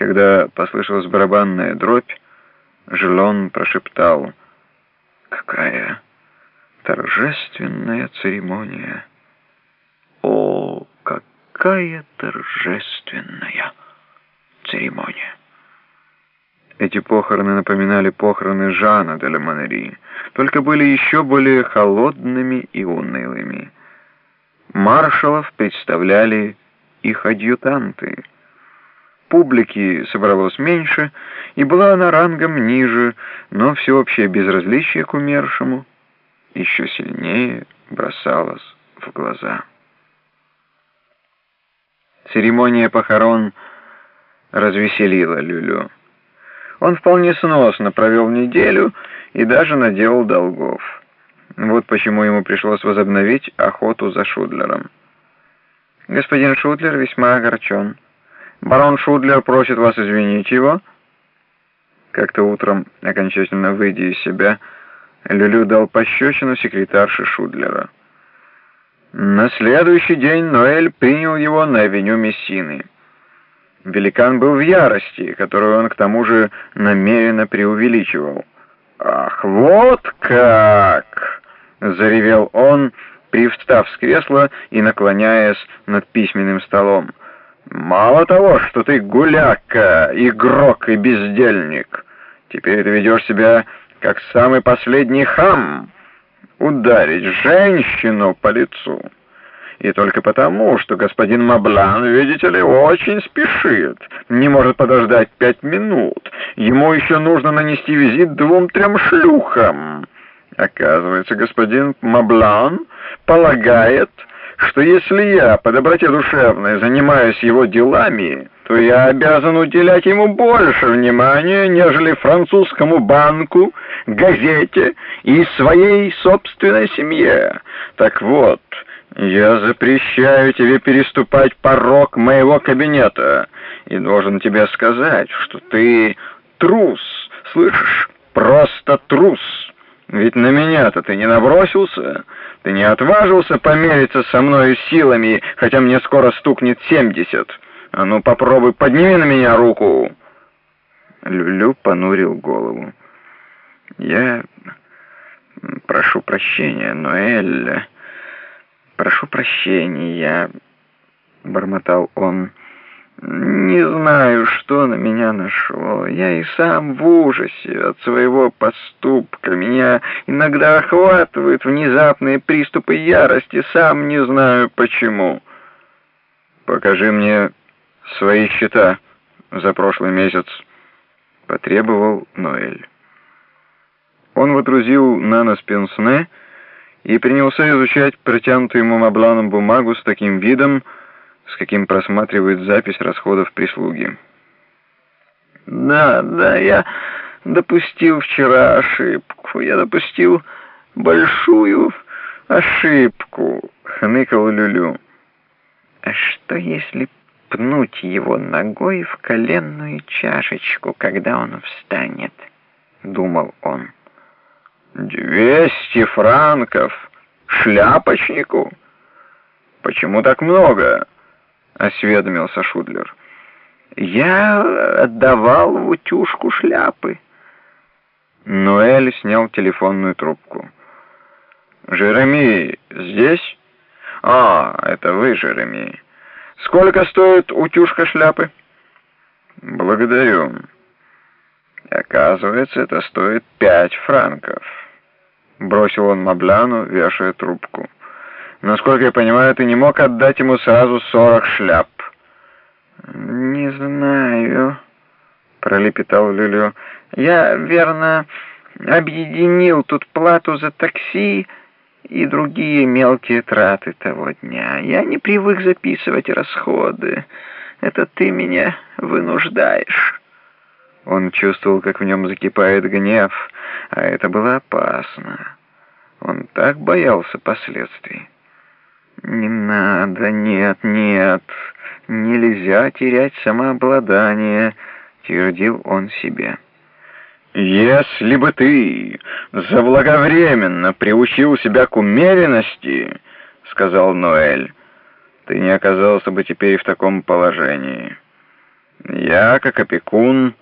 Когда послышалась барабанная дробь, Желон прошептал «Какая торжественная церемония!» «О, какая торжественная церемония!» Эти похороны напоминали похороны Жана де Ла только были еще более холодными и унылыми. Маршалов представляли их адъютанты. Публики собралось меньше, и была она рангом ниже, но всеобщее безразличие к умершему еще сильнее бросалось в глаза. Церемония похорон развеселила Люлю. Он вполне сносно провел неделю и даже наделал долгов. Вот почему ему пришлось возобновить охоту за Шудлером. «Господин Шудлер весьма огорчен. Барон Шудлер просит вас извинить его». Как-то утром, окончательно выйдя из себя, Люлю дал пощечину секретарше Шудлера. На следующий день Ноэль принял его на авеню Мессины. Великан был в ярости, которую он к тому же намеренно преувеличивал. «Ах, вот как!» — заревел он, привстав с кресла и наклоняясь над письменным столом. «Мало того, что ты гуляка, игрок и бездельник, теперь ты ведешь себя как самый последний хам, ударить женщину по лицу». И только потому, что господин Маблан, видите ли, очень спешит, не может подождать пять минут. Ему еще нужно нанести визит двум-трем шлюхам. Оказывается, господин Маблан полагает, что если я по доброте душевной занимаюсь его делами, то я обязан уделять ему больше внимания, нежели французскому банку, газете и своей собственной семье. Так вот... «Я запрещаю тебе переступать порог моего кабинета и должен тебе сказать, что ты трус, слышишь, просто трус. Ведь на меня-то ты не набросился, ты не отважился помериться со мною силами, хотя мне скоро стукнет семьдесят. А ну попробуй, подними на меня руку!» Люлю понурил голову. «Я прошу прощения, но Эль...» «Прошу прощения», — бормотал он. «Не знаю, что на меня нашло. Я и сам в ужасе от своего поступка. Меня иногда охватывают внезапные приступы ярости, сам не знаю почему». «Покажи мне свои счета за прошлый месяц», — потребовал Ноэль. Он водрузил на нос пенсне и принялся изучать протянутую ему Мабланом бумагу с таким видом, с каким просматривает запись расходов прислуги. «Да, да, я допустил вчера ошибку. Я допустил большую ошибку», — хныкал Люлю. «А что, если пнуть его ногой в коленную чашечку, когда он встанет?» — думал он. «Двести франков! Шляпочнику!» «Почему так много?» — осведомился Шудлер. «Я отдавал в утюжку шляпы». Ноэль снял телефонную трубку. «Жереми здесь?» «А, это вы, Жереми. Сколько стоит утюжка шляпы?» «Благодарю». Оказывается, это стоит пять франков. Бросил он Мабляну, вешая трубку. Насколько я понимаю, ты не мог отдать ему сразу сорок шляп. Не знаю, пролепетал Люлю. Я, верно, объединил тут плату за такси и другие мелкие траты того дня. Я не привык записывать расходы. Это ты меня вынуждаешь. Он чувствовал, как в нем закипает гнев, а это было опасно. Он так боялся последствий. «Не надо, нет, нет, нельзя терять самообладание», — твердил он себе. «Если бы ты заблаговременно приучил себя к умеренности, — сказал Ноэль, — ты не оказался бы теперь в таком положении». Я, как опекун,